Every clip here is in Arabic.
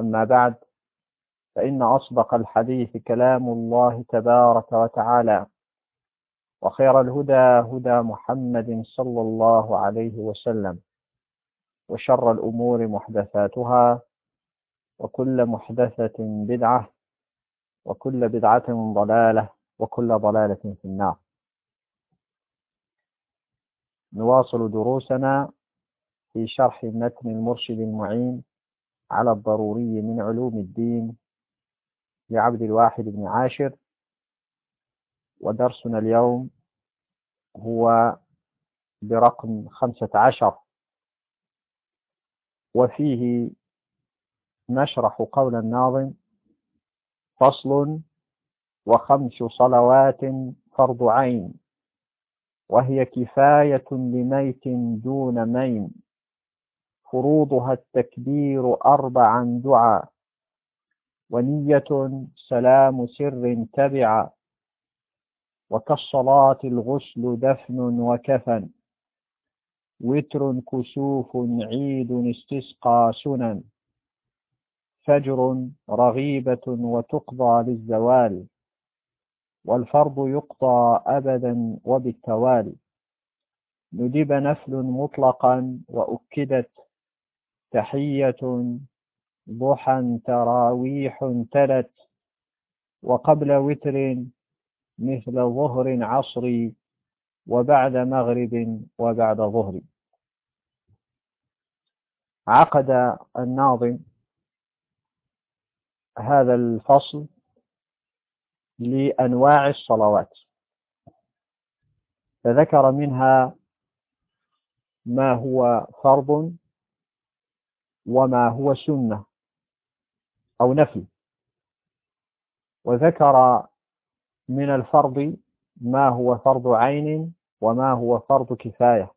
أما بعد فإن أصدق الحديث كلام الله تبارك وتعالى وخير الهدى هدى محمد صلى الله عليه وسلم وشر الأمور محدثاتها وكل محدثة بدعة وكل بدعة ضلالة وكل ضلالة في النار. نواصل دروسنا في شرح متن المرشد المعين على الضروري من علوم الدين لعبد الواحد بن عاشر. ودرسنا اليوم هو برقم خمسة عشر. وفيه نشرح قول الناظم فصل وخمس صلوات فرض عين وهي كفاية لميت دون مين فروضها التكبير أربعا دعا ونية سلام سر تبعا وكالصلاة الغسل دفن وكفن وتر كسوف عيد استسقى سنن فجر رغيبة وتقضى للزوال والفرض يقضى أبدا وبالتوالي. ندب نفل مطلقا وأكدت تحية ضحى تراويح تلت وقبل وتر مثل ظهر عصري وبعد مغرب وبعد ظهر. عقد الناظم هذا الفصل لأنواع الصلوات. فذكر منها ما هو فرض وما هو سنة أو نفي. وذكر من الفرض ما هو فرض عين وما هو فرض كفاية.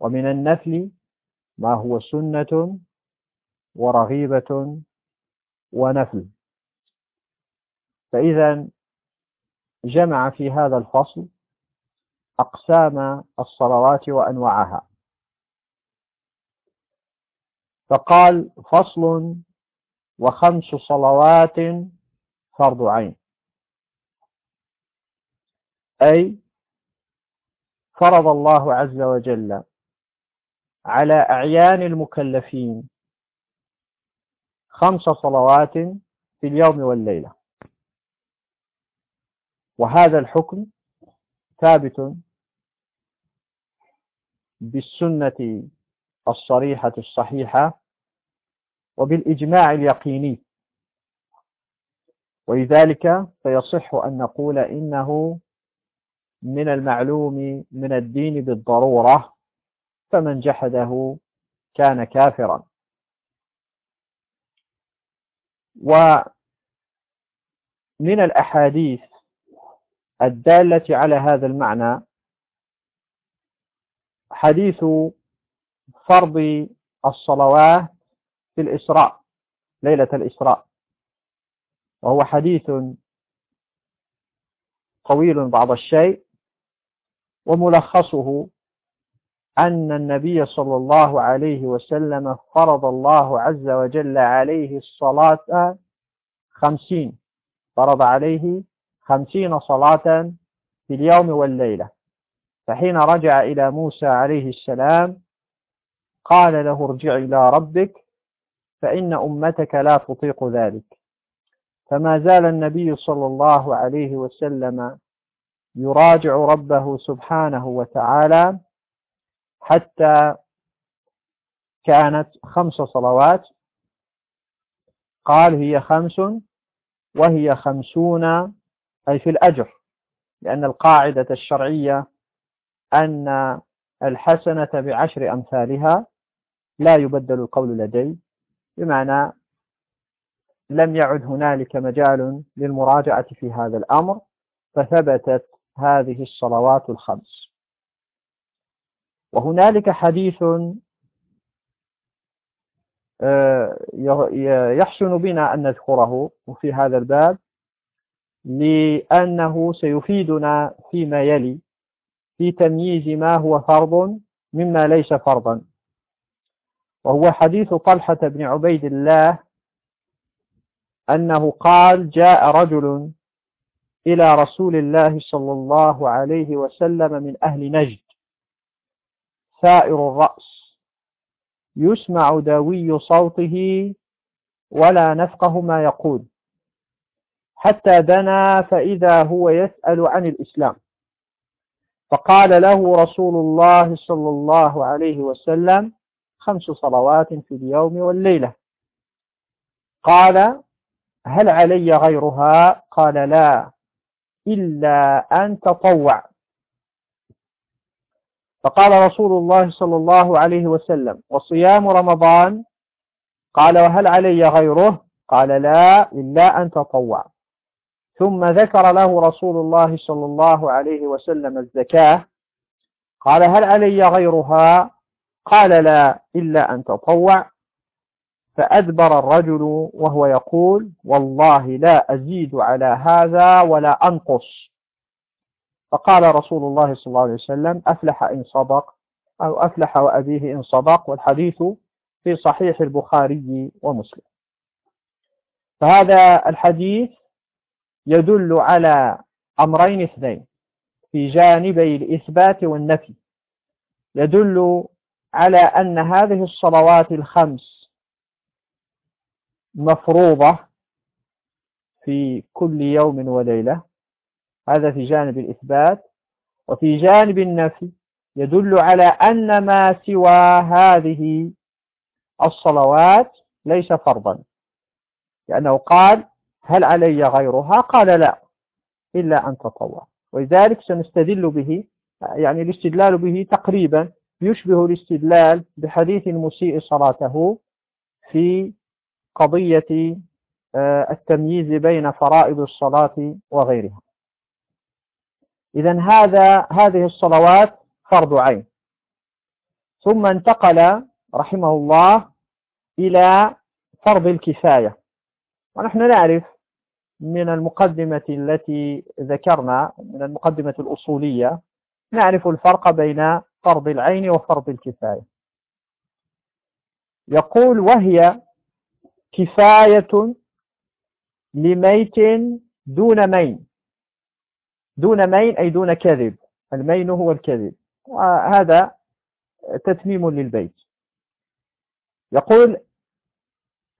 ومن النفل ما هو سنة ورغيبة ونفل فإذا جمع في هذا الفصل أقسام الصلوات وأنواعها. فقال فصل وخمس صلوات فرض عين. أي فرض الله عز وجل على أعيان المكلفين خمس صلوات في اليوم والليلة. وهذا الحكم ثابت بالسنة الصريحة الصحيحة وبالإجماع اليقيني. ولذلك فيصح أن نقول إنه من المعلوم من الدين بالضرورة فمن جحده كان كافرا. ومن الأحاديث الدالة على هذا المعنى حديث فرض الصلوات في الإسراء ليلة الإسراء. وهو حديث طويل بعض الشيء وملخصه أن النبي صلى الله عليه وسلم فرض الله عز وجل عليه الصلاة خمسين فرض عليه خمسين صلاة في اليوم والليلة. فحين رجع إلى موسى عليه السلام قال له ارجع إلى ربك فإن أمتك لا تطيق ذلك. فما زال النبي صلى الله عليه وسلم يراجع ربه سبحانه وتعالى حتى كانت خمس صلوات قال هي خمس وهي خمسون أي في الأجر لأن القاعدة الشرعية أن الحسنة بعشر أمثالها لا يبدل القول لدي بمعنى لم يعد هنالك مجال للمراجعة في هذا الأمر فثبتت هذه الصلوات الخمس. وهنالك حديث آه، يحسن بنا أن نذكره في هذا الباب لأنه سيفيدنا فيما يلي في تمييز ما هو فرض مما ليس فرضا. وهو حديث طلحة بن عبيد الله أنه قال جاء رجل إلى رسول الله صلى الله عليه وسلم من أهل نجد ثائر الرأس يسمع دوي صوته ولا نفقه ما يقول حتى دنا فإذا هو يسأل عن الإسلام. فقال له رسول الله صلى الله عليه وسلم خمس صلوات في اليوم والليلة. قال هل علي غيرها؟ قال لا إلا أن تطوع. فقال رسول الله صلى الله عليه وسلم وصيام رمضان؟ قال وهل علي غيره؟ قال لا إلا أن تطوع. ثم ذكر له رسول الله صلى الله عليه وسلم الزكاة. قال هل علي غيرها؟ قال لا إلا أن تطوع. فأدبر الرجل وهو يقول والله لا أزيد على هذا ولا أنقص. فقال رسول الله صلى الله عليه وسلم أفلح إن صدق أو أفلح وأبيه إن صدق والحديث في صحيح البخاري ومسلم. فهذا الحديث يدل على أمرين اثنين في جانبي الإثبات والنفي. يدل على أن هذه الصلوات الخمس مفروضة في كل يوم وليلة. هذا في جانب الإثبات. وفي جانب النفي يدل على أن ما سوى هذه الصلوات ليس فرضا. لأنه قال هل علي غيرها؟ قال لا إلا أن تطوع. ولذلك سنستدل به يعني الاستدلال به تقريبا يشبه الاستدلال بحديث المسيء صلاته في قضية آه، التمييز بين فرائض الصلاة وغيرها. إذا هذا هذه الصلوات فرض عين. ثم انتقل رحمه الله إلى فرض الكفاية. ونحن نعرف من المقدمة التي ذكرنا من المقدمة الأصولية نعرف الفرق بين فرض العين وفرض الكفاية. يقول وهي كفاية لميت دون مين. دون مين أي دون كذب. المين هو الكذب. وهذا تتميم للبيت. يقول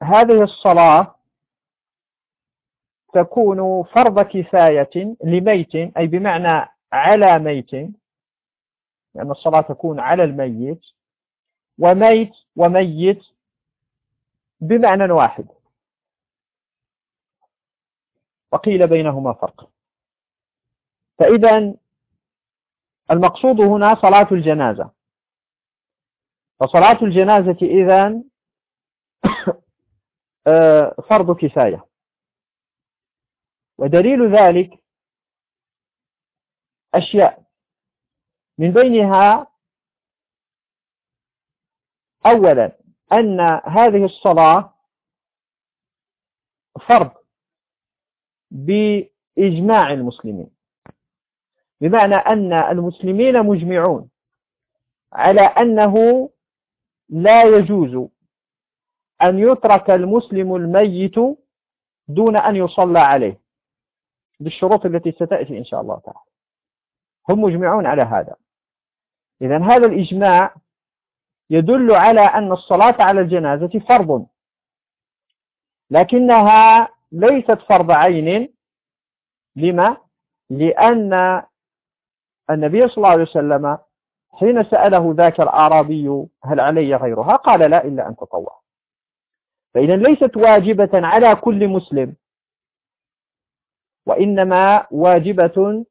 هذه الصلاة تكون فرض كفاية لميت أي بمعنى على ميت لأن الصلاة تكون على الميت وميت وميت بمعنى واحد. وقيل بينهما فرق. فإذا المقصود هنا صلاة الجنازة. فصلاة الجنازة إذا آه، فرض كفاية. ودليل ذلك أشياء. من بينها أولا أن هذه الصلاة فرض بإجماع المسلمين. بمعنى أن المسلمين مجمعون على أنه لا يجوز أن يترك المسلم الميت دون أن يصلى عليه بالشروط التي ستأتي إن شاء الله تعالى. هم مجمعون على هذا. إذا هذا الإجماع يدل على أن الصلاة على الجنازة فرض. لكنها ليست فرض عين. لما؟ لأن النبي صلى الله عليه وسلم حين سأله ذاك الأعرابي هل علي غيرها؟ قال لا إلا أن تطوع. فإذا ليست واجبة على كل مسلم وإنما واجبة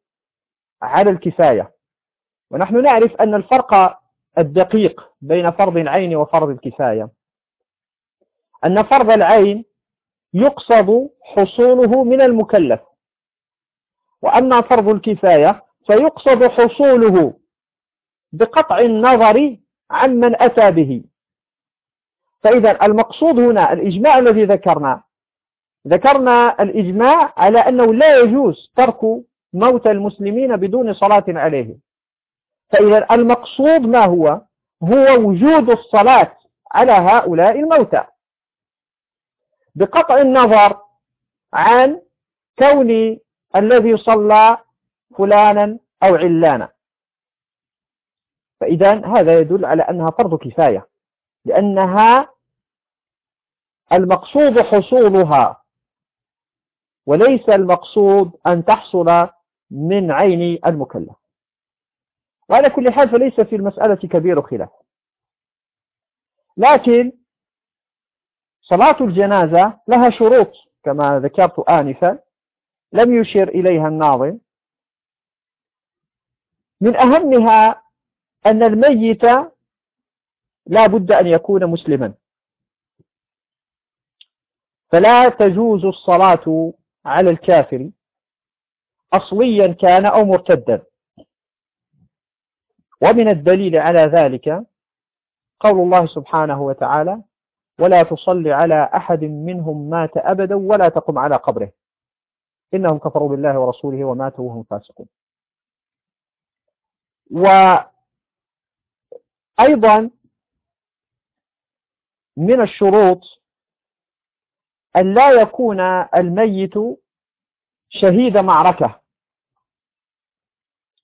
على الكفاية. ونحن نعرف أن الفرق الدقيق بين فرض العين وفرض الكفاية. أن فرض العين يقصد حصوله من المكلف وأما فرض الكفاية فيقصد حصوله بقطع النظر عمن أتى به. فإذا المقصود هنا الإجماع الذي ذكرنا ذكرنا الإجماع على أنه لا يجوز ترك موت المسلمين بدون صلاة عليه. فإذا المقصود ما هو؟ هو وجود الصلاة على هؤلاء الموتى. بقطع النظر عن كون الذي صلى فلانا أو علانا. فإذا هذا يدل على أنها فرض كفاية لأنها المقصود حصولها وليس المقصود أن تحصل من عين المكلف. وعلى كل حال فليس في المسألة كبير خلاف. لكن صلاة الجنازة لها شروط كما ذكرت آنفا لم يشير إليها الناظم. من أهمها أن الميت لا بد أن يكون مسلما. فلا تجوز الصلاة على الكافر أصليا كان أو مرتدا. ومن الدليل على ذلك قول الله سبحانه وتعالى ولا تصل على أحد منهم مات أبدا ولا تقم على قبره. إنهم كفروا بالله ورسوله وماتوا وهم فاسقون. وأيضا من الشروط أن لا يكون الميت شهيد معركة.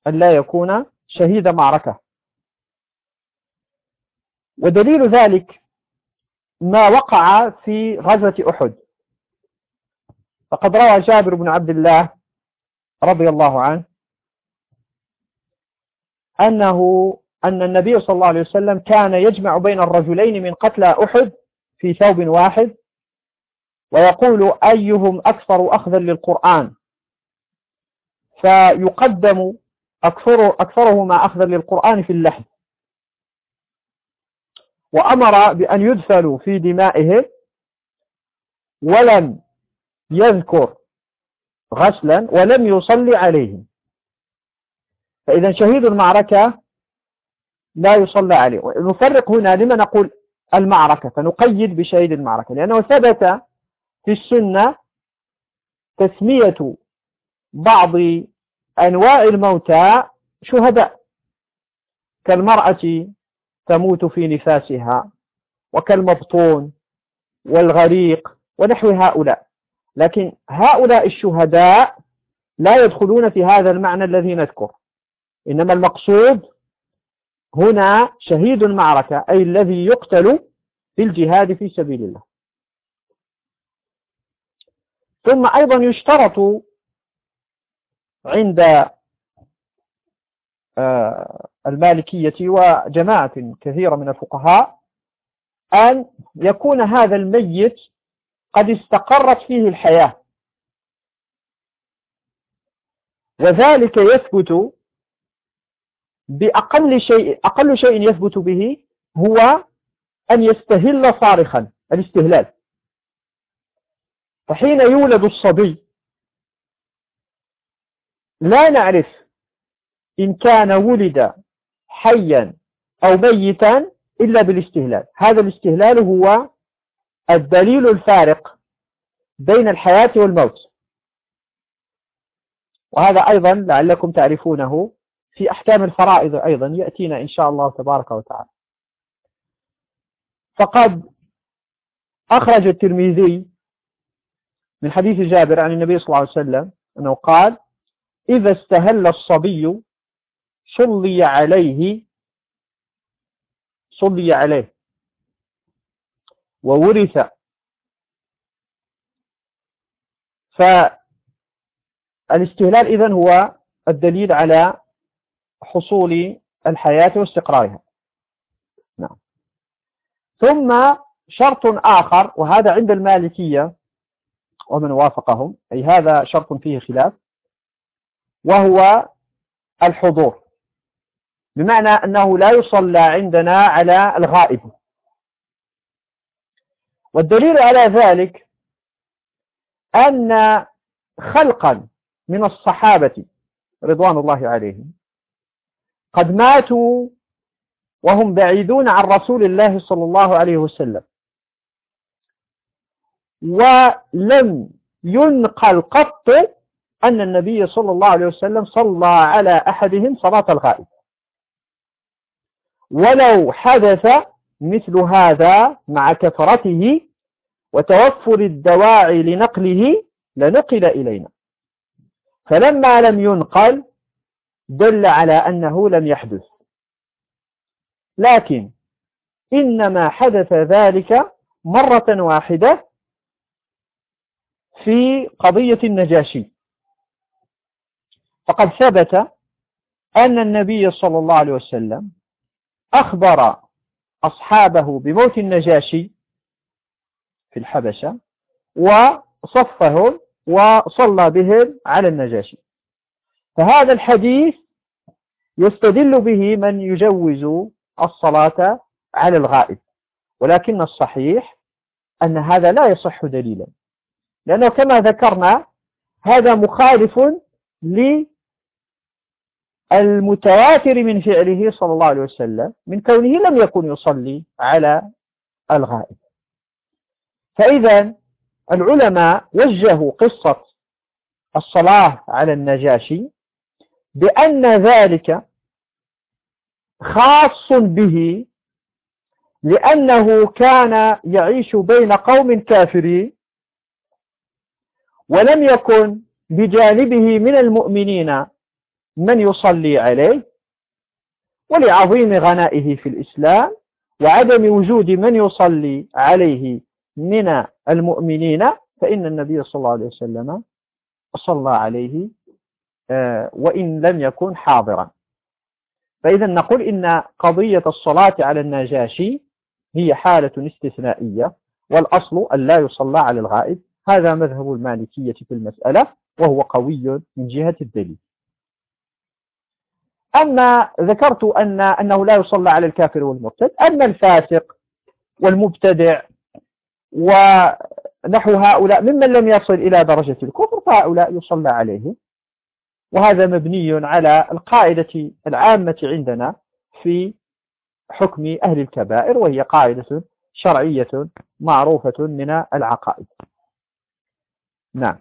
أن لا يكون شهيد معركة. ودليل ذلك ما وقع في غزوة أحد. فقد روى جابر بن عبد الله رضي الله عنه أنه أن النبي صلى الله عليه وسلم كان يجمع بين الرجلين من قتلى أحد في ثوب واحد ويقول أيهم أكثر أخذا للقرآن. فيقدم أكثر أكثرهما أخذا للقرآن في اللحم. وأمر بأن يدفنوا في دمائه ولم يذكر غسلا ولم يصلي عليهم. فإذا شهيد المعركة لا يصلى عليه. نفرق هنا لما نقول المعركة. فنقيد بشهيد المعركة. لأنه ثبت في السنة تسمية بعض أنواع الموتى شهداء كالمرأة تموت في نفاسها وكالمبطون والغريق ونحو هؤلاء. لكن هؤلاء الشهداء لا يدخلون في هذا المعنى الذي نذكر. إنما المقصود هنا شهيد المعركة أي الذي يقتل في الجهاد في سبيل الله. ثم أيضا يشترط عند آه، المالكية وجماعة كثيرة من الفقهاء أن يكون هذا الميت قد استقرت فيه الحياة. وذلك يثبت بأقل شيء أقل شيء يثبت به هو أن يستهل صارخا الاستهلال. فحين يولد الصبي لا نعرف إن كان ولد حيا أو ميتا إلا بالاستهلال. هذا الاستهلال هو الدليل الفارق بين الحياة والموت. وهذا أيضا لعلكم تعرفونه في أحكام الفرائض أيضا يأتينا إن شاء الله تبارك وتعالى. فقد أخرج الترمذي من حديث جابر عن النبي صلى الله عليه وسلم أنه قال إذا استهل الصبي صلي عليه صلي عليه وورث. فالاستهلال إذن هو الدليل على حصول الحياة واستقرارها. نعم. ثم شرط آخر وهذا عند المالكية ومن وافقهم أي هذا شرط فيه خلاف. وهو الحضور. بمعنى أنه لا يصلى عندنا على الغائب. والدليل على ذلك أن خلقا من الصحابة رضوان الله عليهم قد ماتوا وهم بعيدون عن رسول الله صلى الله عليه وسلم. ولم ينقل قط أن النبي صلى الله عليه وسلم صلى على أحدهم صلاة الغائب. ولو حدث مثل هذا مع كثرته وتوفر الدواعي لنقله لنقل إلينا. فلما لم ينقل دل على أنه لم يحدث. لكن إنما حدث ذلك مرة واحدة في قضية النجاشي. فقد ثبت أن النبي صلى الله عليه وسلم أخبر أصحابه بموت النجاشي في الحبشة وصفهم وصلى بهم على النجاشي. فهذا الحديث يستدل به من يجوز الصلاة على الغائب ولكن الصحيح أن هذا لا يصح دليلا لأنه كما ذكرنا هذا مخالف للمتواتر من فعله صلى الله عليه وسلم من كونه لم يكن يصلي على الغائب. فإذا العلماء وجهوا قصة الصلاة على النجاشي بأن ذلك خاص به لأنه كان يعيش بين قوم كافرين ولم يكن بجانبه من المؤمنين من يصلي عليه ولعظيم غنائه في الإسلام وعدم وجود من يصلي عليه من المؤمنين فإن النبي صلى الله عليه وسلم صلى عليه آه، وإن لم يكن حاضرا. فإذا نقول إن قضية الصلاة على النجاشي هي حالة استثنائية والأصل أن لا يصلى على الغائب. هذا مذهب المالكية في المسألة وهو قوي من جهة الدليل. أما ذكرت أن أنه لا يصلى على الكافر والمرتد أما الفاسق والمبتدع ونحو هؤلاء ممن لم يصل إلى درجة الكفر فهؤلاء يصلى عليه. وهذا مبني على القاعدة العامة عندنا في حكم أهل الكبائر وهي قاعدة شرعية معروفة من العقائد. نعم.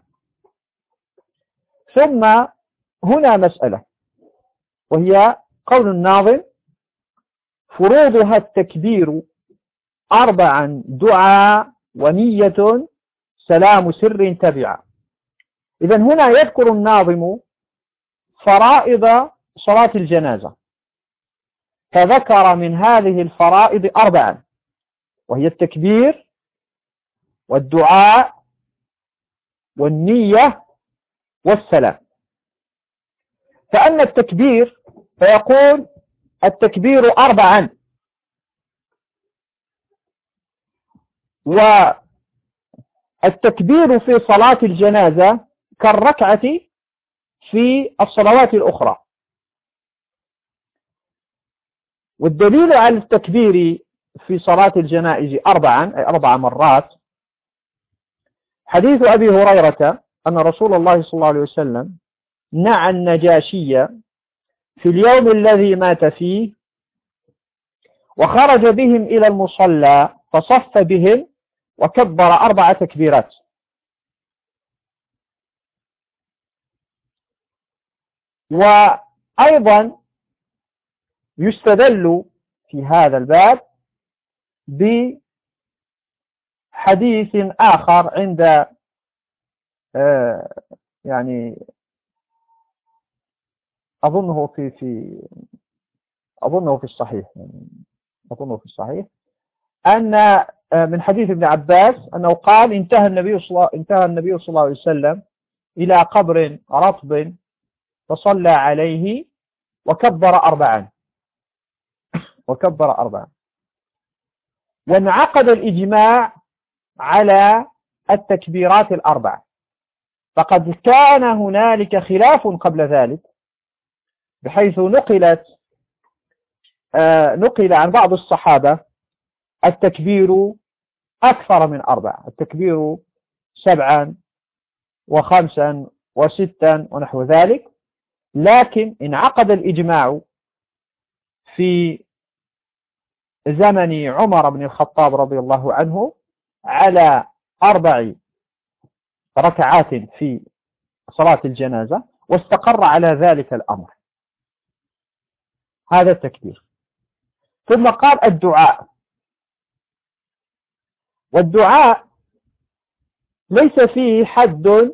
ثم هنا مسألة. وهي قول الناظم فروضها التكبير أربعا دعاء ونية سلام سر تبعا إذا هنا يذكر الناظم فرائض صلاة الجنازة. فذكر من هذه الفرائض أربعا وهي التكبير والدعاء والنية والسلام. فأما التكبير فيقول التكبير أربعا. والتكبير في صلاة الجنازة كالركعة في الصلوات الأخرى. والدليل على التكبير في صلاة الجنائز أربعا أي أربع مرات حديث أبي هريرة أن رسول الله صلى الله عليه وسلم نعى النجاشية في اليوم الذي مات فيه وخرج بهم إلى المصلى فصف بهم وكبر أربع تكبيرات. وأيضا يستدل في هذا الباب بحديث آخر عند آه، يعني أظنه في في أظنه في الصحيح يعني أظنه في الصحيح أن آه، من حديث ابن عباس أنه قال انتهى النبي صلى انتهى النبي صلى الله عليه وسلم إلى قبر رطب فصلى عليه وكبر أربعا. وكبر أربعا. وانعقد الإجماع على التكبيرات الأربع فقد كان هنالك خلاف قبل ذلك. بحيث نقلت آه، نقل عن بعض الصحابة التكبير أكثر من أربع التكبير سبعا وخمسا وستا ونحو ذلك. لكن انعقد الإجماع في زمن عمر بن الخطاب رضي الله عنه على أربع ركعات في صلاة الجنازة واستقر على ذلك الأمر. هذا التكبير. ثم قال الدعاء. والدعاء ليس فيه حد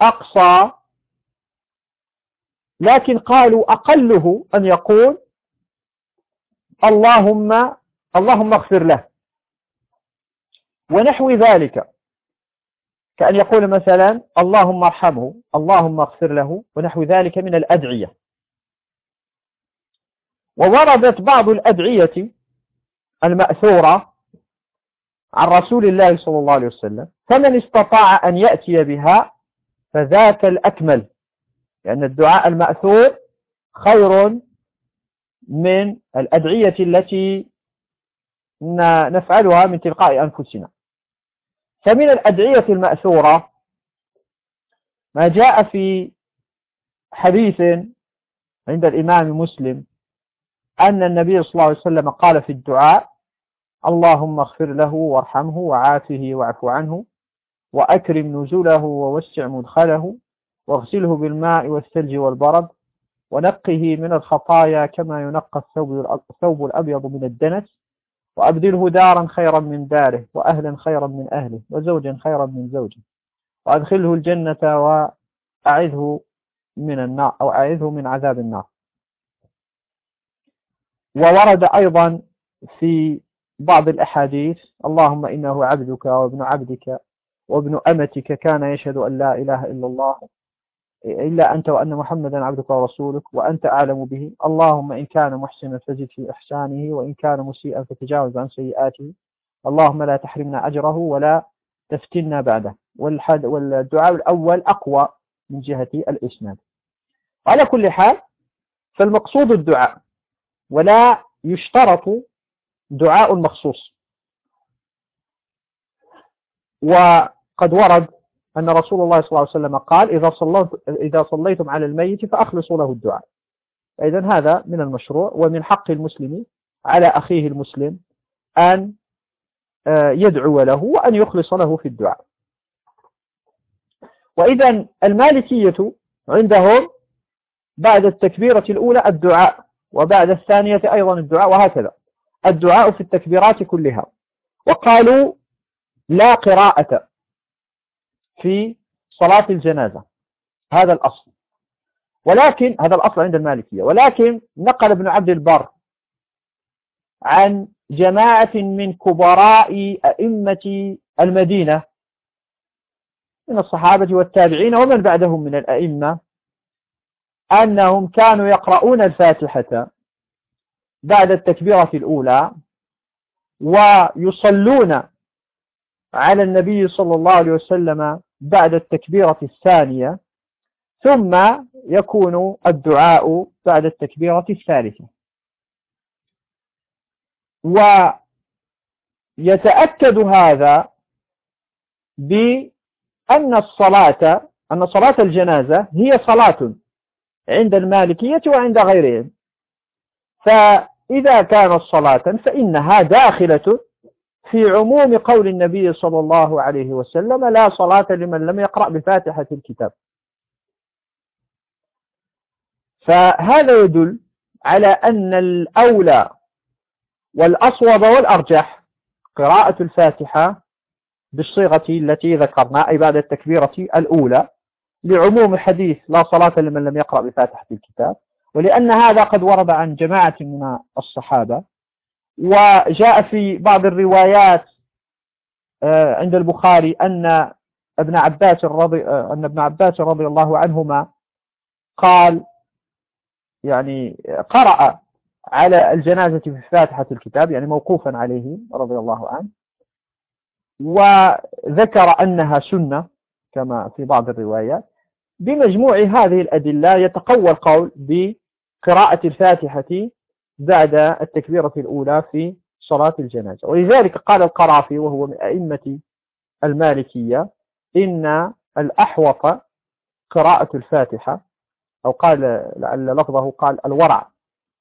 أقصى لكن قالوا أقله أن يقول اللهم اللهم اغفر له. ونحو ذلك. كأن يقول مثلا اللهم ارحمه اللهم اغفر له ونحو ذلك من الأدعية. ووردت بعض الأدعية المأثورة عن رسول الله صلى الله عليه وسلم فمن استطاع أن يأتي بها فذاك الأكمل. لأن الدعاء المأثور خير من الأدعية التي نفعلها من تلقاء أنفسنا. فمن الأدعية المأثورة ما جاء في حديث عند الإمام مسلم أن النبي صلى الله عليه وسلم قال في الدعاء اللهم اغفر له وارحمه وعافه واعف عنه وأكرم نزله ووسع مدخله واغسله بالماء والثلج والبرد ونقه من الخطايا كما ينقى الثوب الأبيض من الدنس وأبدله دارا خيرا من داره وأهلا خيرا من أهله وزوجا خيرا من زوجه وأدخله الجنة وأعذه من النار أو أعذه من عذاب النار. وورد أيضا في بعض الأحاديث اللهم إنه عبدك وابن عبدك وابن أمتك كان يشهد أن لا إله إلا الله إلا أنت وأن محمدا عبدك ورسولك وأنت أعلم به. اللهم إن كان محسنا فزد في إحسانه وإن كان مسيئا فتجاوز عن سيئاته. اللهم لا تحرمنا أجره ولا تفتنا بعده. والدعاء الأول أقوى من جهة الإسناد. على كل حال فالمقصود الدعاء. ولا يشترط دعاء مخصوص. وقد ورد أن رسول الله صلى الله عليه وسلم قال إذا, صليت إذا صليتم على الميت فأخلصوا له الدعاء. إذا هذا من المشروع ومن حق المسلم على أخيه المسلم أن آه، يدعو له وأن يخلص له في الدعاء. وإذا المالكية عندهم بعد التكبيرة الأولى الدعاء. وبعد الثانية أيضا الدعاء وهكذا. الدعاء في التكبيرات كلها. وقالوا لا قراءة في صلاة الجنازة. هذا الأصل. ولكن هذا الأصل عند المالكية. ولكن نقل ابن عبد البر عن جماعة من كبراء أئمة المدينة من الصحابة والتابعين ومن بعدهم من الأئمة أنهم كانوا يقرؤون الفاتحة بعد التكبيرة الأولى ويصلون على النبي صلى الله عليه وسلم بعد التكبيرة الثانية ثم يكون الدعاء بعد التكبيرة الثالثة. ويتأكد هذا بأن الصلاة أن صلاة الجنازة هي صلاة. عند المالكية وعند غيرهم. فإذا كانت صلاة فإنها داخلة في عموم قول النبي صلى الله عليه وسلم لا صلاة لمن لم يقرأ بفاتحة الكتاب. فهذا يدل على أن الأولى والأصوب والأرجح قراءة الفاتحة بالصيغة التي ذكرنا أي بعد التكبيرة الأولى لعموم حديث لا صلاة لمن لم يقرأ بفاتحة الكتاب ولأن هذا قد ورد عن جماعة من الصحابة وجاء في بعض الروايات آه، عند البخاري أن ابن عباس رضي آه، أن ابن عباس رضي الله عنهما قال يعني قرأ على الجنازة في فاتحة الكتاب يعني موقوفا عليه رضي الله عنه وذكر أنها سنة كما في بعض الروايات. بمجموع هذه الأدلة يتقوى القول قراءة الفاتحة بعد التكبيرة الأولى في صلاة الجنازة. ولذلك قال القرافي وهو من أئمة المالكية إن الأحوط قراءة الفاتحة أو قال لعل لفظه قال الورع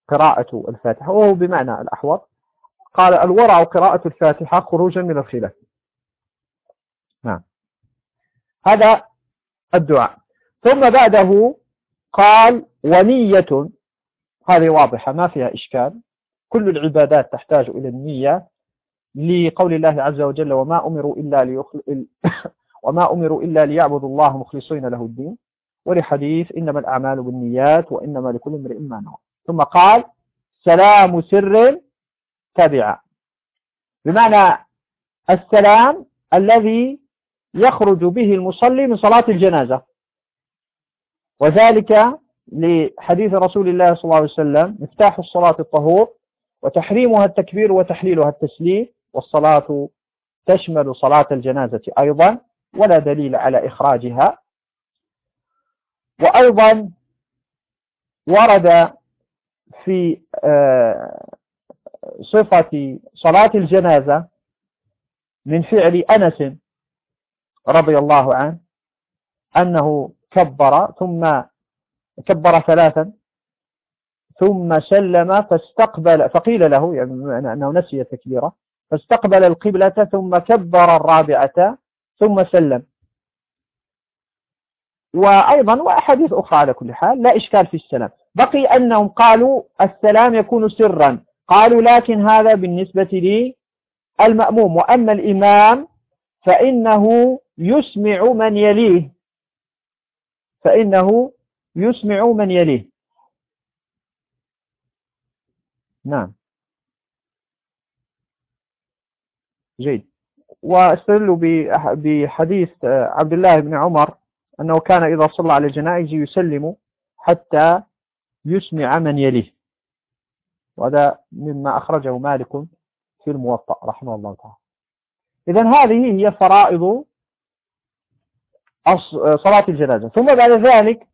قراءة الفاتحة وهو بمعنى الأحوط. قال الورع قراءة الفاتحة خروجا من الخلاف. نعم. هذا الدعاء. ثم بعده قال ونية. هذه واضحة ما فيها إشكال. كل العبادات تحتاج إلى النية لقول الله عز وجل وما أمروا إلا ليخل... وما أمروا إلا ليعبدوا الله مخلصين له الدين. ولحديث إنما الأعمال بالنيات وإنما لكل امرئ ما نوى. ثم قال سلام سر تبع. بمعنى السلام الذي يخرج به المصلي من صلاة الجنازة. وذلك لحديث رسول الله صلى الله عليه وسلم مفتاح الصلاة الطهور وتحريمها التكبير وتحليلها التسليم والصلاة تشمل صلاة الجنازة أيضا ولا دليل على إخراجها. وأيضا ورد في آه، صفة صلاة الجنازة من فعل أنس رضي الله عنه أنه كبر ثم كبر ثلاثا ثم سلم فاستقبل فقيل له يعني أنه نسي التكبيرة فاستقبل القبلة ثم كبر الرابعة ثم سلم. وأيضا وأحاديث أخرى على كل حال لا إشكال في السلام. بقي أنهم قالوا السلام يكون سرا. قالوا لكن هذا بالنسبة لي المأموم. وأما الإمام فإنه يسمع من يليه. فإنه يسمع من يليه. نعم. جيد. واستدلوا بحديث عبد الله بن عمر أنه كان إذا صلى على الجنائز يسلم حتى يسمع من يليه. وهذا مما أخرجه مالك في الموطأ رحمه الله تعالى. إذا هذه هي فرائض صلاة الجنازة. ثم بعد ذلك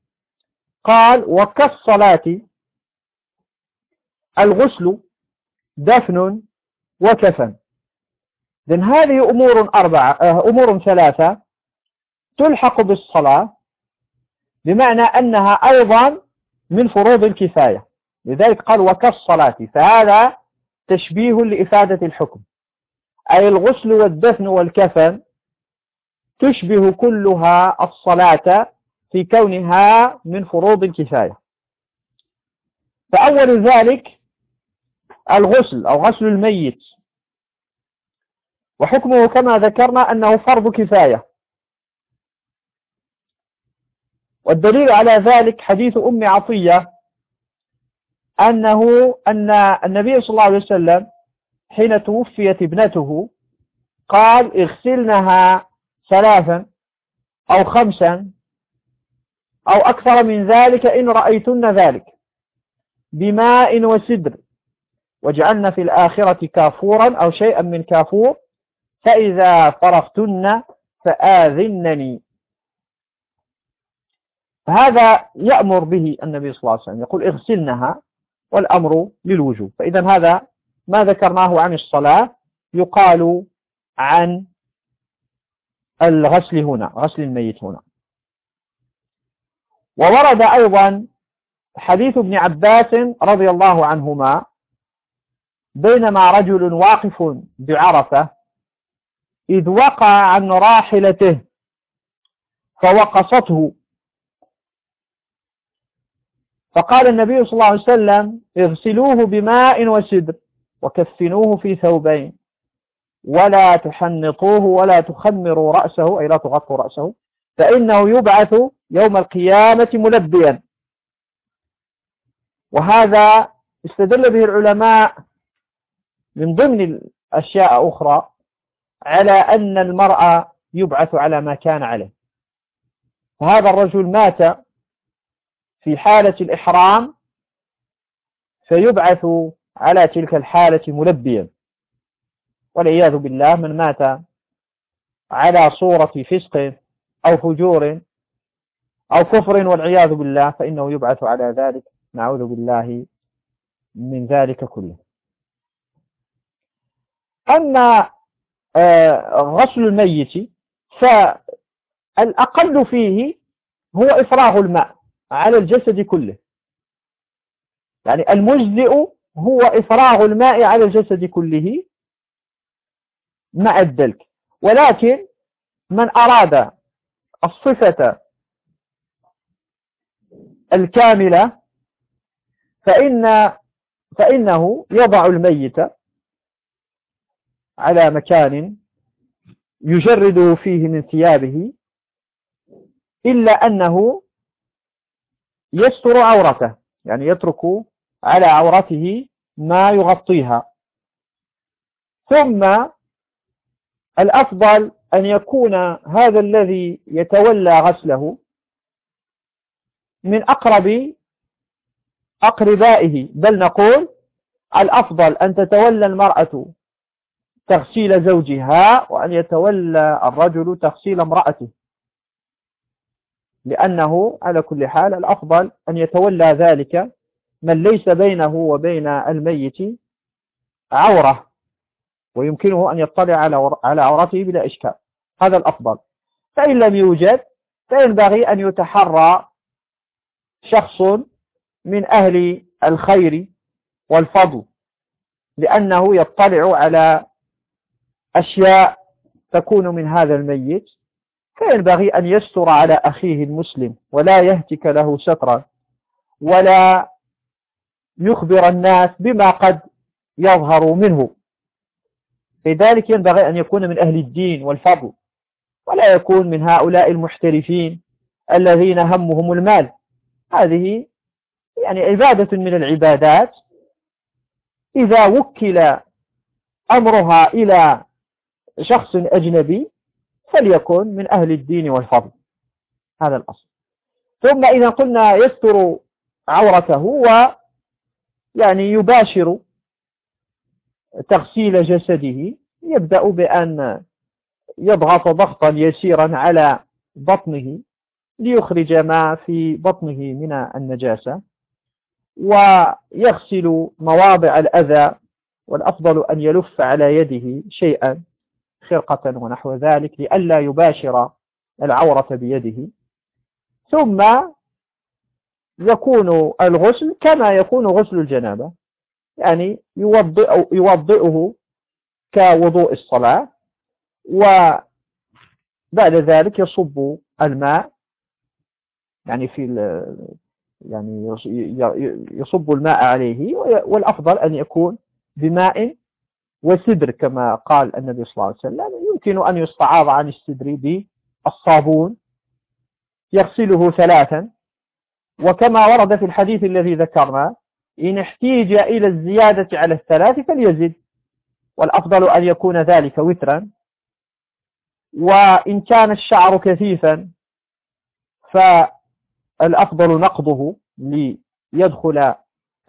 قال وكالصلاة الغسل دفن وكفن. إذن هذه أمور أربعة آه، أمور ثلاثة تلحق بالصلاة بمعنى أنها أيضا من فروض الكفاية. لذلك قال وكالصلاة فهذا تشبيه لإفادة الحكم. أي الغسل والدفن والكفن تشبه كلها الصلاة في كونها من فروض الكفاية. فأول ذلك الغسل أو غسل الميت. وحكمه كما ذكرنا أنه فرض كفاية. والدليل على ذلك حديث أم عطية أنه أن النبي صلى الله عليه وسلم حين توفيت ابنته قال اغسلنها ثلاثا أو خمسا أو أكثر من ذلك إن رأيتن ذلك بماء وسدر وجعلنا في الآخرة كافورا أو شيئا من كافور فإذا فرغتن فآذنني. هذا يأمر به النبي صلى الله عليه وسلم يقول اغسلنها والأمر للوجوب. فإذا هذا ما ذكرناه عن الصلاة يقال عن الغسل هنا غسل الميت هنا. وورد أيضا حديث ابن عباس رضي الله عنهما بينما رجل واقف بعرفة إذ وقع عن راحلته فوقصته. فقال النبي صلى الله عليه وسلم اغسلوه بماء وسدر وكفنوه في ثوبين. ولا تحنطوه ولا تخمروا رأسه أي لا تغطوا رأسه فإنه يبعث يوم القيامة ملبيا. وهذا استدل به العلماء من ضمن الأشياء أخرى على أن المرأة يبعث على ما كان عليه. فهذا الرجل مات في حالة الإحرام فيبعث على تلك الحالة ملبيا. والعياذ بالله من مات على صورة فسق أو فجور أو كفر والعياذ بالله فإنه يبعث على ذلك. نعوذ بالله من ذلك كله. أما آه، غسل الميت فالأقل فيه هو إفراغ الماء على الجسد كله. يعني المجزئ هو إفراغ الماء على الجسد كله. مع الدلك. ولكن من أراد الصفة الكاملة فإن فإنه يضع الميت على مكان يجرده فيه من ثيابه إلا أنه يستر عورته يعني يترك على عورته ما يغطيها. ثم الأفضل أن يكون هذا الذي يتولى غسله من أقرب أقربائه بل نقول الأفضل أن تتولى المرأة تغسيل زوجها وأن يتولى الرجل تغسيل امرأته. لأنه على كل حال الأفضل أن يتولى ذلك من ليس بينه وبين الميت عورة. ويمكنه أن يطلع على عورته بلا إشكال. هذا الأفضل. فإن لم يوجد فينبغي أن يتحرى شخص من أهل الخير والفضل لأنه يطلع على أشياء تكون من هذا الميت فينبغي أن يستر على أخيه المسلم ولا يهتك له سترا ولا يخبر الناس بما قد يظهر منه. لذلك ينبغي أن يكون من أهل الدين والفضل ولا يكون من هؤلاء المحترفين الذين همهم المال. هذه يعني عبادة من العبادات. إذا وكل أمرها إلى شخص أجنبي فليكن من أهل الدين والفضل. هذا الأصل. ثم إذا قلنا يستر عورته و يعني يباشر تغسيل جسده يبدأ بأن يضغط ضغطا يسيرا على بطنه ليخرج ما في بطنه من النجاسة ويغسل مواضع الأذى والأفضل أن يلف على يده شيئا خرقة ونحو ذلك لئلا يباشر العورة بيده. ثم يكون الغسل كما يكون غسل الجنابة. يعني يوضئ يوضئه كوضوء الصلاة وبعد ذلك يصب الماء يعني في يعني يصب الماء عليه والأفضل أن يكون بماء وسدر كما قال النبي صلى الله عليه وسلم. يمكن أن يستعاض عن السدر بالصابون يغسله ثلاثا وكما ورد في الحديث الذي ذكرنا إن احتيج إلى الزيادة على الثلاث فليزد والأفضل أن يكون ذلك وترا. وإن كان الشعر كثيفا فالأفضل نقضه ليدخل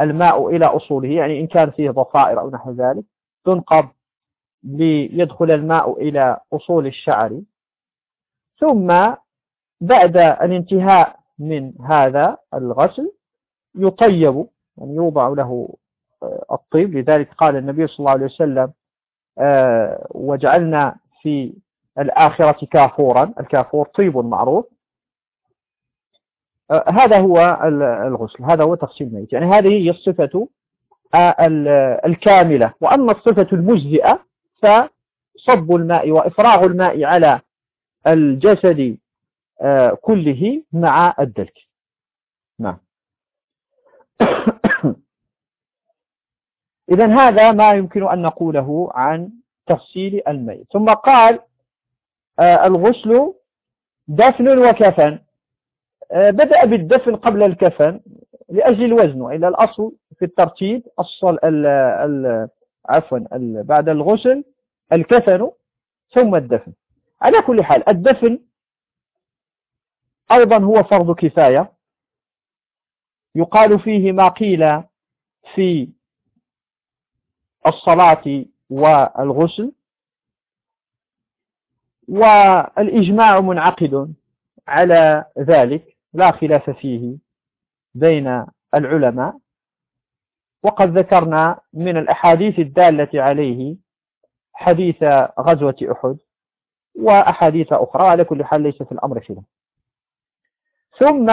الماء إلى أصوله يعني إن كان فيه ضفائر أو نحو ذلك. تنقض ليدخل الماء إلى أصول الشعر. ثم بعد الانتهاء من هذا الغسل يطيب يعني يوضع له آه، الطيب. لذلك قال النبي صلى الله عليه وسلم آه، وجعلنا في الآخرة كافورا. الكافور طيب معروف. آه، هذا هو الغسل. هذا هو تغسيل الميت. يعني هذه هي الصفة الكاملة. وأما الصفة المجزئة فصب الماء وإفراغ الماء على الجسد كله مع الدلك. نعم. إذا هذا ما يمكن أن نقوله عن تفصيل الميت. ثم قال آه، الغسل دفن وكفن. آه، بدأ بالدفن قبل الكفن لأجل الوزن وإلا الأصل في الترتيب أصل ال ال عفوا ال بعد الغسل الكفن ثم الدفن. على كل حال الدفن أيضا هو فرض كفاية. يقال فيه ما قيل في الصلاة والغسل والإجماع منعقد على ذلك لا خلاف فيه بين العلماء. وقد ذكرنا من الأحاديث الدالة عليه حديث غزوة أحد وأحاديث أخرى على كل حال ليس في الأمر خلاف. ثم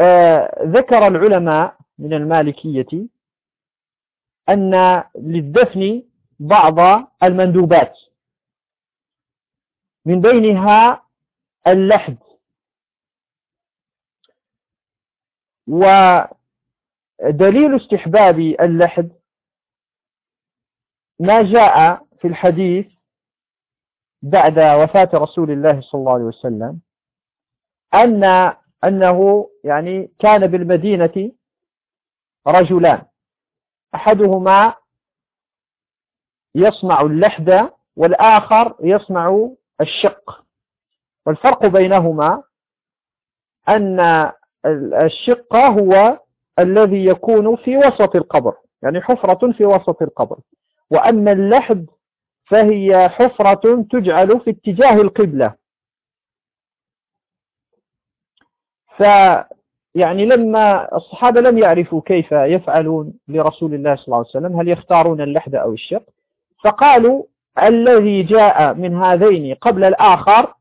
آه، ذكر العلماء من المالكية أن للدفن بعض المندوبات. من بينها اللحد. ودليل استحباب اللحد ما جاء في الحديث بعد وفاة رسول الله صلى الله عليه وسلم أن أنه يعني كان بالمدينة رجلان. أحدهما يصنع اللحد والآخر يصنع الشق. والفرق بينهما أن الشق هو الذي يكون في وسط القبر يعني حفرة في وسط القبر. وأما اللحد فهي حفرة تجعل في اتجاه القبلة. فيعني لما الصحابة لم يعرفوا كيف يفعلون لرسول الله صلى الله عليه وسلم هل يختارون اللحد أو الشق فقالوا الذي جاء من هذين قبل الآخر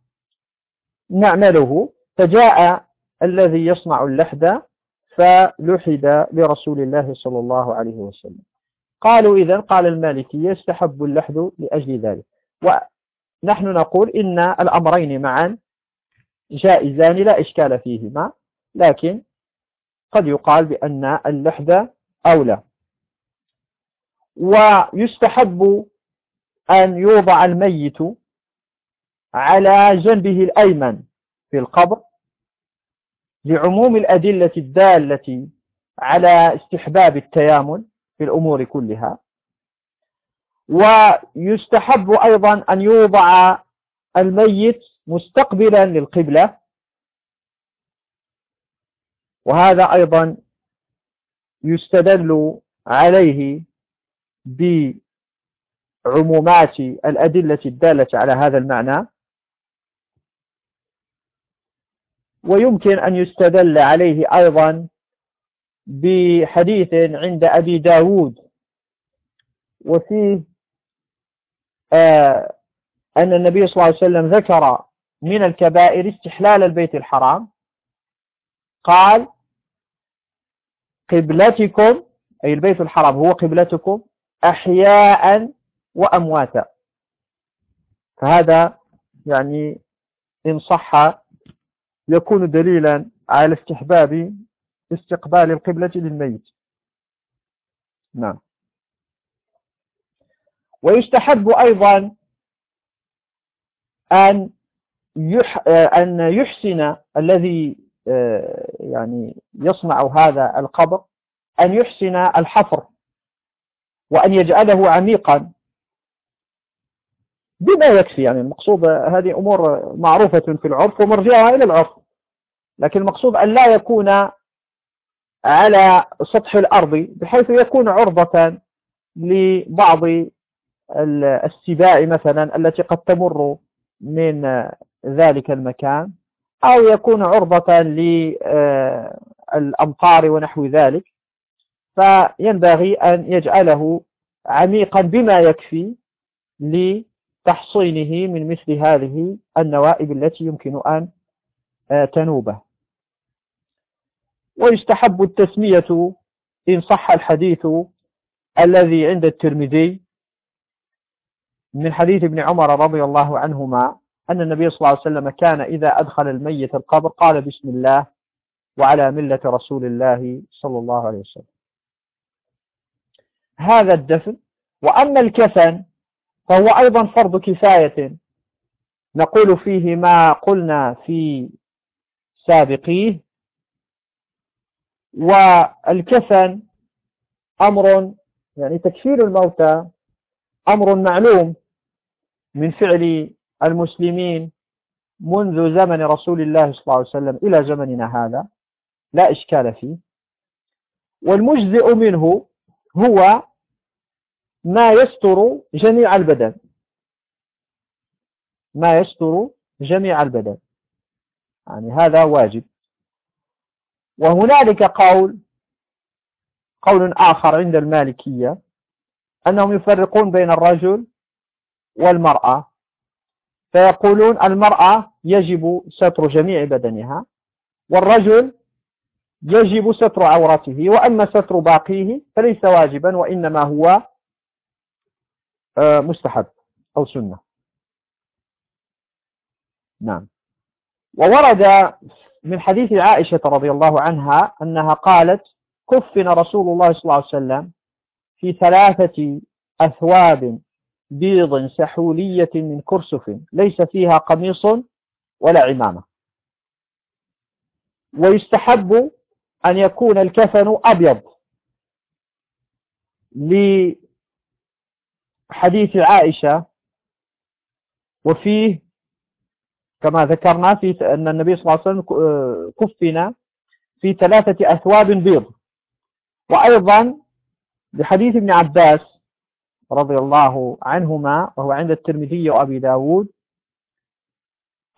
نعمله فجاء الذي يصنع اللحد فلحد لرسول الله صلى الله عليه وسلم. قالوا إذا قال المالكي يستحب اللحد لأجل ذلك. ونحن نقول إن الأمرين معا جائزان لا إشكال فيهما. لكن قد يقال بأن اللحد أولى. ويستحب أن يوضع الميت على جنبه الأيمن في القبر لعموم الأدلة الدالة على استحباب التيامن في الأمور كلها. ويستحب أيضا أن يوضع الميت مستقبلا للقبلة وهذا أيضا يستدل عليه بعمومات الأدلة الدالة على هذا المعنى. ويمكن أن يستدل عليه أيضا بحديث عند أبي داود وفيه آه أن النبي صلى الله عليه وسلم ذكر من الكبائر استحلال البيت الحرام. قال قبلتكم أي البيت الحرام هو قبلتكم أحياء وأمواتا. فهذا يعني إن صح يكون دليلا على استحباب استقبال القبلة للميت. نعم. ويستحب أيضا أن أن يحسن الذي آه، يعني يصنع هذا القبر أن يحسن الحفر وأن يجعله عميقا. بما يكفي يعني المقصود هذه أمور معروفة في العرف ومرجعها إلى العرف. لكن المقصود أن لا يكون على سطح الأرض بحيث يكون عرضة لبعض السباع مثلا التي قد تمر من ذلك المكان. أو يكون عرضة للأمطار ونحو ذلك. فينبغي أن يجعله عميقا بما يكفي لتحصينه من مثل هذه النوائب التي يمكن أن تنوبه. ويستحب التسمية إن صح الحديث الذي عند الترمذي من حديث ابن عمر رضي الله عنهما أن النبي صلى الله عليه وسلم كان إذا أدخل الميت القبر قال بسم الله وعلى ملة رسول الله صلى الله عليه وسلم. هذا الدفن وأما الكفن فهو أيضا فرض كفاية. نقول فيه ما قلنا في سابقيه. والكفن أمر يعني تكفير الموتى أمر معلوم من فعل المسلمين منذ زمن رسول الله صلى الله عليه وسلم إلى زمننا هذا لا إشكال فيه. والمجزئ منه هو ما يستر جميع البدن. ما يستر جميع البدن. يعني هذا واجب. وهنالك قول قول آخر عند المالكية أنهم يفرقون بين الرجل والمرأة. فيقولون المرأة يجب ستر جميع بدنها والرجل يجب ستر عورته وأما ستر باقيه فليس واجبا وإنما هو آه، مستحب أو سنة. نعم. وورد من حديث عائشة رضي الله عنها أنها قالت كفن رسول الله صلى الله عليه وسلم في ثلاثة أثواب بيض سحولية من كرسف ليس فيها قميص ولا عمامة. ويستحب أن يكون الكفن أبيض. لحديث عائشة وفيه كما ذكرنا في أن النبي صلى الله عليه وسلم كفن في ثلاثة أثواب بيض. وأيضا بحديث ابن عباس رضي الله عنهما وهو عند الترمذي وأبي داود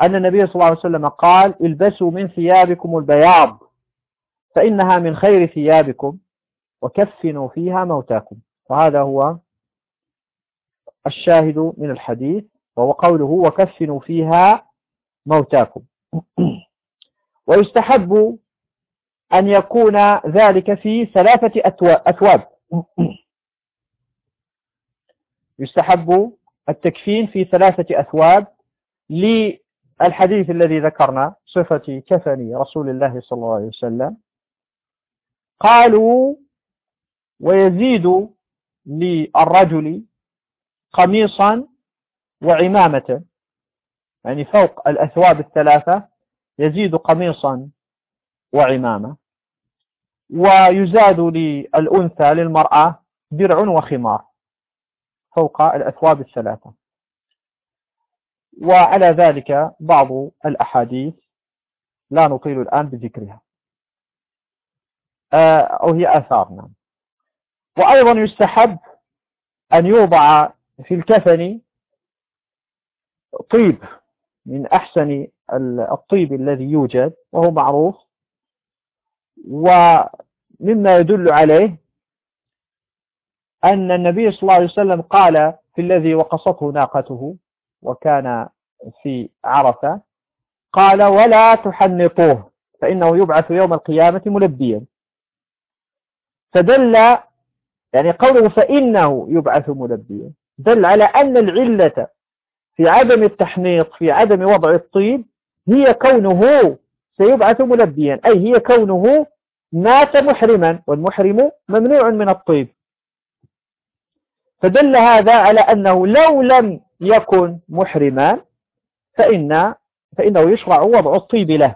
أن النبي صلى الله عليه وسلم قال البسوا من ثيابكم البياض فإنها من خير ثيابكم وكفنوا فيها موتاكم. وهذا هو الشاهد من الحديث وهو قوله وكفنوا فيها موتاكم. ويستحب أن يكون ذلك في ثلاثة أثواب. يستحب التكفين في ثلاثة أثواب للحديث الذي ذكرنا صفة كفن رسول الله صلى الله عليه وسلم. قالوا ويزيد للرجل قميصا وعمامة يعني فوق الأثواب الثلاثة يزيد قميصا وعمامة. ويزاد للأنثى للمرأة درع وخمار. فوق الأثواب الثلاثة. وعلى ذلك بعض الأحاديث لا نطيل الآن بذكرها. آه، أو هي آثار نعم. وأيضا يستحب أن يوضع في الكفن طيب من أحسن الطيب الذي يوجد وهو معروف ومما يدل عليه أن النبي صلى الله عليه وسلم قال في الذي وقصته ناقته وكان في عرفة قال ولا تحنطوه فإنه يبعث يوم القيامة ملبيا. فدل يعني قوله فإنه يبعث ملبيا دل على أن العلة في عدم التحنيط في عدم وضع الطيب هي كونه سيبعث ملبيا أي هي كونه مات محرما والمحرم ممنوع من الطيب. فدل هذا على أنه لو لم يكن محرما فإن فإنه يشرع وضع الطيب له.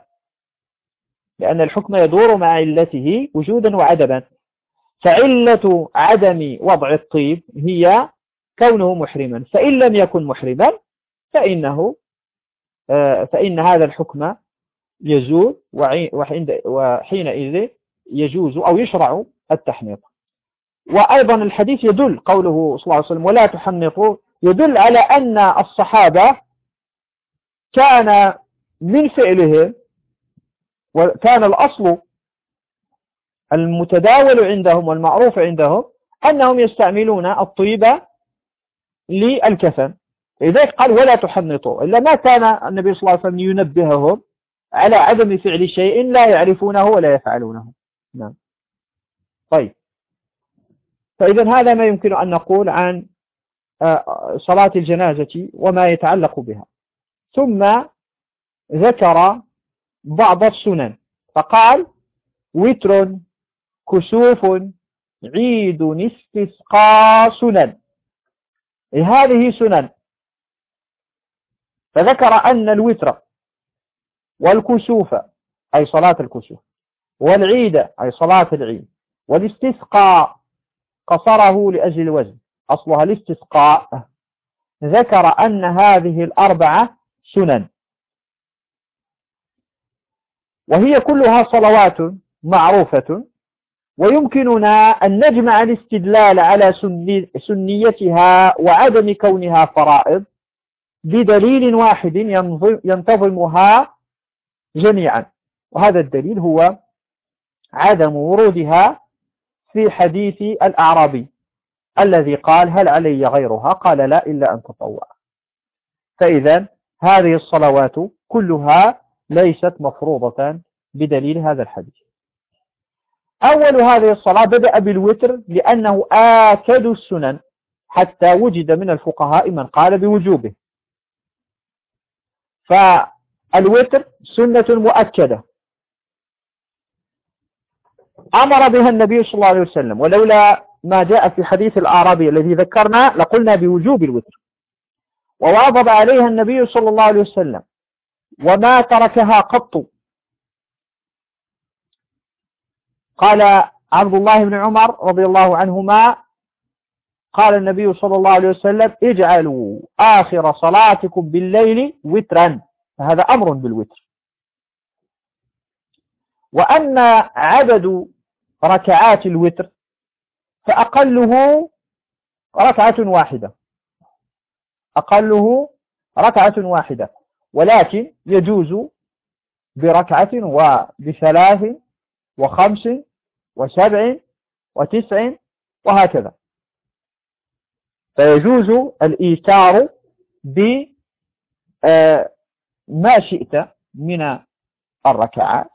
لأن الحكم يدور مع علته وجودا وعدما. فعلة عدم وضع الطيب هي كونه محرما. فإن لم يكن محرما فإنه فإن هذا الحكم يزول وحينئذ يجوز أو يشرع التحنيط. وأيضا الحديث يدل قوله صلى الله عليه وسلم ولا تحنطوا يدل على أن الصحابة كان من فعلهم وكان الأصل المتداول عندهم والمعروف عندهم أنهم يستعملون الطيب للكفن لذلك قال ولا تحنطوا. إلا ما كان النبي صلى الله عليه وسلم ينبههم على عدم فعل شيء لا يعرفونه ولا يفعلونه. نعم. طيب. فإذا هذا ما يمكن أن نقول عن آه، صلاة الجنازة وما يتعلق بها. ثم ذكر بعض السنن فقال وتر كسوف عيد استسقى سنن. هذه سنن؟ فذكر أن الوتر والكسوف أي صلاة الكسوف والعيد أي صلاة العيد والاستسقاء قصره لأجل الوزن. أصلها الاستسقاء. ذكر أن هذه الأربعة سنن. وهي كلها صلوات معروفة ويمكننا أن نجمع الاستدلال على سنيتها وعدم كونها فرائض بدليل واحد ينتظمها جميعا. وهذا الدليل هو عدم ورودها في حديث الأعرابي الذي قال هل علي غيرها؟ قال لا إلا أن تطوع. فإذا هذه الصلوات كلها ليست مفروضة بدليل هذا الحديث. أول هذه الصلاة بدأ بالوتر لأنه آكد السنن حتى وجد من الفقهاء من قال بوجوبه. فالوتر سنة مؤكدة. أمر بها النبي صلى الله عليه وسلم ولولا ما جاء في حديث الأعرابي الذي ذكرنا لقلنا بوجوب الوتر. وواظب عليها النبي صلى الله عليه وسلم وما تركها قط. قال عبد الله بن عمر رضي الله عنهما قال النبي صلى الله عليه وسلم اجعلوا آخر صلاتكم بالليل وترا. فهذا أمر بالوتر. وأما عدد ركعات الوتر فأقله ركعة واحدة. أقله ركعة واحدة. ولكن يجوز بركعة وبثلاث وخمس وسبع وتسع وهكذا. فيجوز الإيتار بما آه، شئت من الركعات.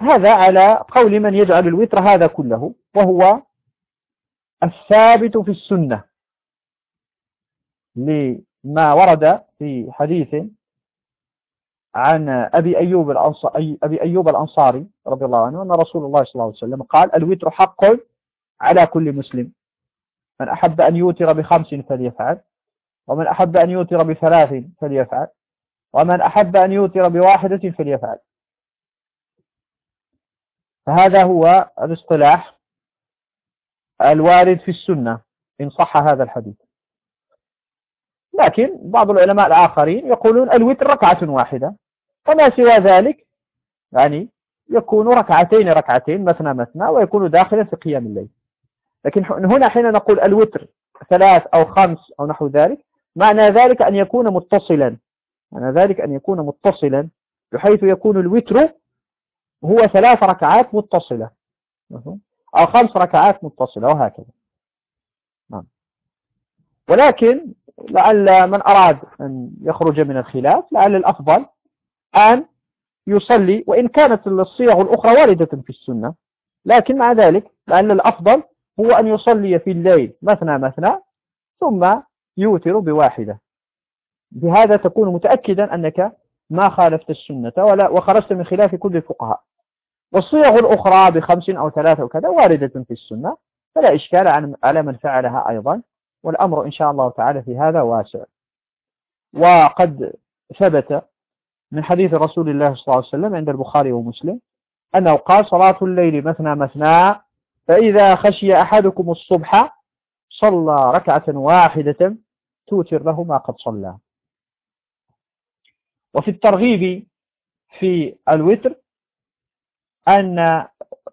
هذا على قول من يجعل الوتر هذا كله وهو الثابت في السنة. لما ورد في حديث عن أبي أيوب الأنصاري, أبي أيوب الأنصاري رضي الله عنه أن رسول الله صلى الله عليه وسلم قال الوتر حق على كل مسلم. من أحب أن يوتر بخمس فليفعل ومن أحب أن يوتر بثلاث فليفعل ومن أحب أن يوتر بواحدة فليفعل. فهذا هو الاصطلاح الوارد في السنة إن صح هذا الحديث. لكن بعض العلماء الآخرين يقولون الوتر ركعة واحدة وما سوى ذلك يعني يكون ركعتين ركعتين مثنى مثنى ويكون داخلا في قيام الليل. لكن هنا حين نقول الوتر ثلاث أو خمس أو نحو ذلك معنى ذلك أن يكون متصلا. معنى ذلك أن يكون متصلا بحيث يكون الوتر هو ثلاث ركعات متصلة. أو خمس ركعات متصلة وهكذا. نعم. ولكن لعل من أراد أن يخرج من الخلاف لعل الأفضل أن يصلي وإن كانت الصيغ الأخرى واردة في السنة. لكن مع ذلك لعل الأفضل هو أن يصلي في الليل مثنى مثنى ثم يوتر بواحدة. بهذا تكون متأكدا أنك ما خالفت السنة ولا وخرجت من خلاف كل الفقهاء. والصيغ الأخرى بخمس أو ثلاثة وكذا واردة في السنة فلا إشكال على من فعلها أيضا والأمر إن شاء الله تعالى في هذا واسع. وقد ثبت من حديث رسول الله صلى الله عليه وسلم عند البخاري ومسلم أنه قال صلاة الليل مثنى مثنى فإذا خشي أحدكم الصبح صلى ركعة واحدة توتر له ما قد صلى. وفي الترغيب في الوتر أن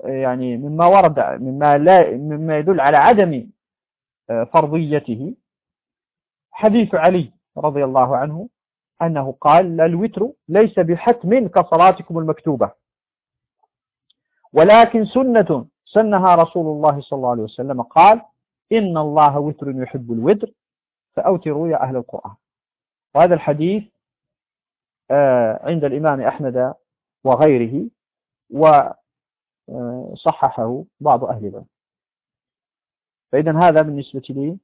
يعني مما ورد مما لا مما يدل على عدم آه، فرضيته حديث علي رضي الله عنه أنه قال الوتر ليس بحتم كصلاتكم المكتوبة ولكن سنة سنها رسول الله صلى الله عليه وسلم قال إن الله وتر يحب الوتر فأوتروا يا أهل القرآن. وهذا الحديث آه، عند الإمام أحمد وغيره وصححه بعض أهل العلم. فإذا هذا بالنسبة لي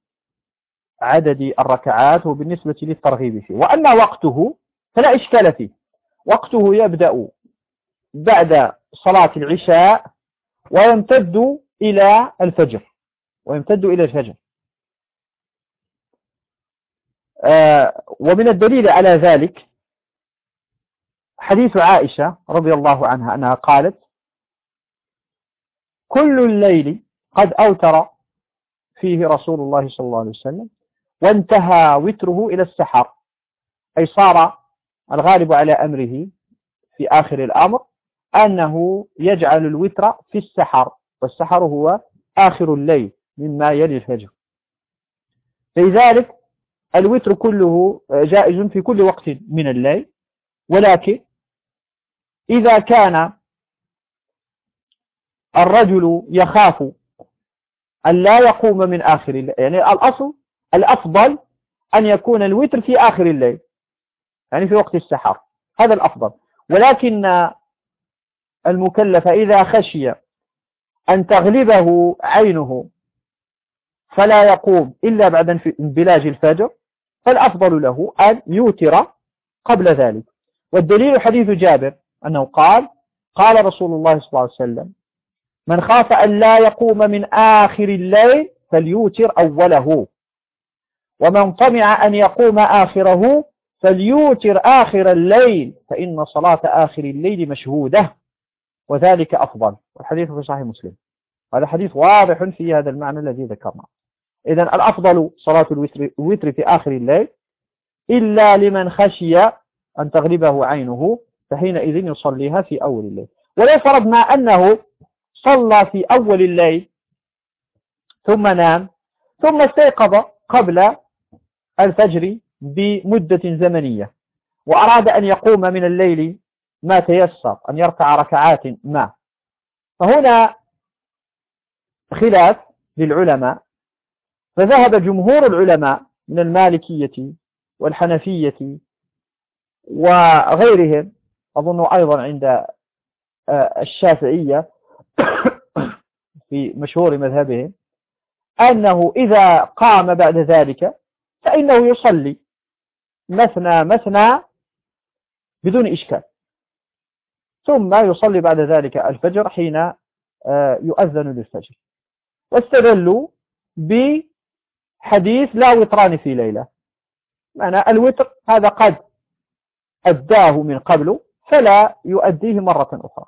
عدد الركعات وبالنسبة للترغيب فيه وأما وقته فلا إشكال فيه. وقته يبدأ بعد صلاة العشاء ويمتد إلى الفجر. ويمتد إلى الفجر. آه ومن الدليل على ذلك حديث عائشة رضي الله عنها أنها قالت كل الليل قد أوتر فيه رسول الله صلى الله عليه وسلم وانتهى وتره إلى السحر أي صار الغالب على أمره في آخر الأمر أنه يجعل الوتر في السحر والسحر هو آخر الليل مما يلي الفجر. لذلك الوتر كله جائز في كل وقت من الليل ولكن إذا كان الرجل يخاف أن لا يقوم من آخر الليل يعني الأصل الأفضل أن يكون الوتر في آخر الليل يعني في وقت السحر هذا الأفضل. ولكن المكلف إذا خشي أن تغلبه عينه فلا يقوم إلا بعد انبلاج الفجر فالأفضل له أن يوتر قبل ذلك. والدليل حديث جابر أنه قال قال رسول الله صلى الله عليه وسلم من خاف أن لا يقوم من آخر الليل فليوتر أوله ومن طمع أن يقوم آخره فليوتر آخر الليل فإن صلاة آخر الليل مشهودة وذلك أفضل. والحديث في صحيح مسلم. هذا حديث واضح في هذا المعنى الذي ذكرنا. إذا الأفضل صلاة الوتر في آخر الليل إلا لمن خشي أن تغلبه عينه فحينئذ يصليها في أول الليل. ولو فرضنا أنه صلى في أول الليل ثم نام ثم استيقظ قبل الفجر بمدة زمنية وأراد أن يقوم من الليل ما تيسر أن يركع ركعات ما. فهنا خلاف للعلماء. فذهب جمهور العلماء من المالكية والحنفية وغيرهم أظن أيضا عند آه، الشافعية في مشهور مذهبهم أنه إذا قام بعد ذلك فإنه يصلي مثنى مثنى بدون إشكال. ثم يصلي بعد ذلك الفجر حين آه، يؤذن للفجر. واستدلوا بحديث لا وطران في ليلة. معنى الوتر هذا قد أداه من قبل فلا يؤديه مرة أخرى.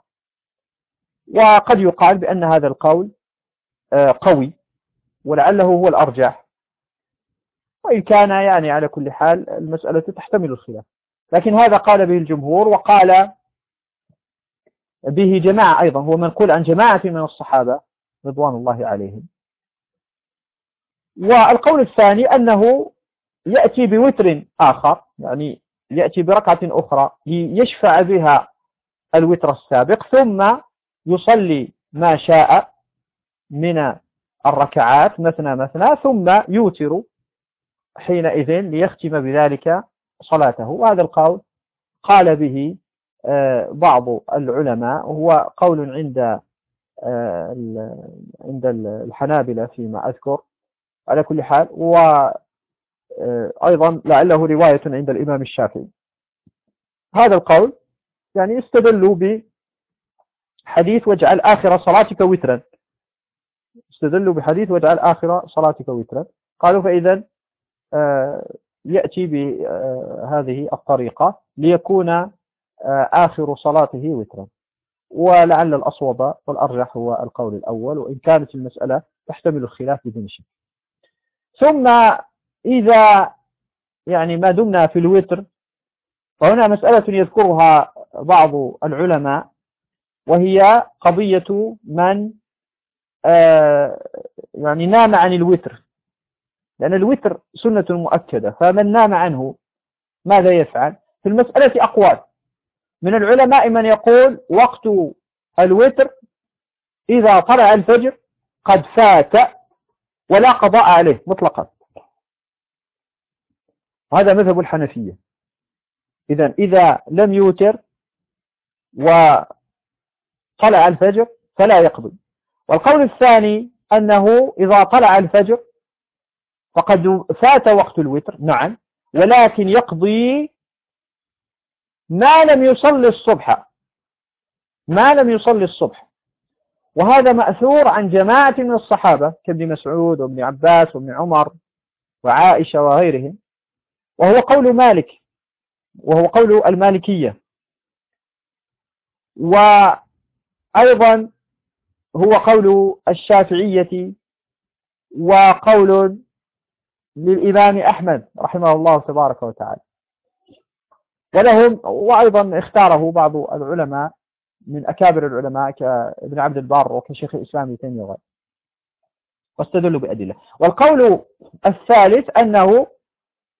وقد يقال بأن هذا القول آه، قوي ولعله هو الأرجح. وإن كان يعني على كل حال المسألة تحتمل الخلاف. لكن هذا قال به الجمهور وقال به جماعة أيضا. هو منقول عن جماعة من الصحابة رضوان الله عليهم. والقول الثاني أنه يأتي بوتر آخر يعني يأتي بركعة أخرى ليشفع بها الوتر السابق ثم يصلي ما شاء من الركعات مثنى مثنى ثم يوتر حينئذ ليختم بذلك صلاته. وهذا القول قال به آه، بعض العلماء هو قول عند آه، عند الحنابلة فيما أذكر. على كل حال آه، لعله رواية عند الإمام الشافعي. هذا القول يعني استدلوا بحديث واجعل آخر صلاتك وترا. استدلوا بحديث واجعل آخر صلاتك وترا. قالوا فإذا يأتي بهذه الطريقة ليكون آه، آخر صلاته وترا. ولعل الأصوب والأرجح هو القول الأول وإن كانت المسألة تحتمل الخلاف بدون شك ثم إذا يعني ما دمنا في الوتر فهنا مسألة يذكرها بعض العلماء وهي قضية من آه، يعني نام عن الوتر. لأن الوتر سنة مؤكدة فمن نام عنه ماذا يفعل؟ في المسألة أقوال. من العلماء من يقول وقت الوتر إذا طلع الفجر قد فات ولا قضاء عليه مطلقا. هذا مذهب الحنفية. إذا إذا لم يوتر وطلع الفجر فلا يقضي والقول الثاني أنه إذا طلع الفجر فقد فات وقت الوتر نعم ولكن يقضي ما لم يصلي الصبح. ما لم يصلي الصبح. وهذا مأثور عن جماعة من الصحابة كابن مسعود وابن عباس وابن عمر وعائشة وغيرهم. وهو قول مالك وهو قول المالكية. وأيضا هو قول الشافعية وقول للإمام أحمد رحمه الله تبارك وتعالى. ولهم وأيضا اختاره بعض العلماء من أكابر العلماء كابن عبد البر وكشيخ الإسلام ابن تيمية. واستدلوا بأدلة. والقول الثالث أنه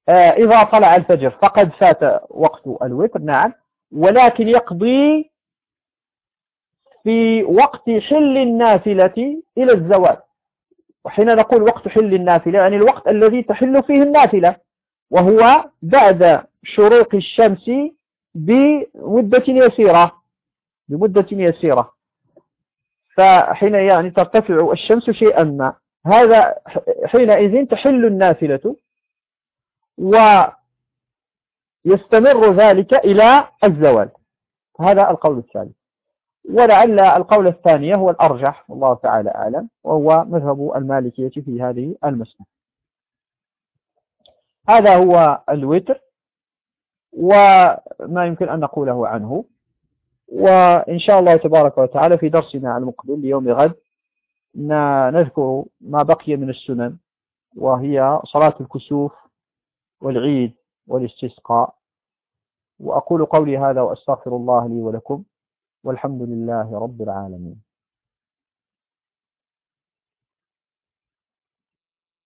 إذا طلع الفجر فقد فات وقت الوتر نعم. ولكن يقضي في وقت حل النافلة إلى الزوال. وحين نقول وقت حل النافلة يعني الوقت الذي تحل فيه النافلة وهو بعد شروق الشمس بمدة يسيرة. بمدة يسيرة. فحين يعني ترتفع الشمس شيئا ما. هذا حينئذ تحل النافلة. ويستمر ذلك إلى الزوال. هذا القول الثالث ولعل القول الثاني هو الأرجح والله تعالى أعلم وهو مذهب المالكية في هذه المسألة. هذا هو الوتر وما يمكن أن نقوله عنه. وإن شاء الله تبارك وتعالى في درسنا المقبل ليوم غد نذكر ما بقي من السنن وهي صلاة الكسوف والعيد والاستسقاء. وأقول قولي هذا وأستغفر الله لي ولكم والحمد لله رب العالمين.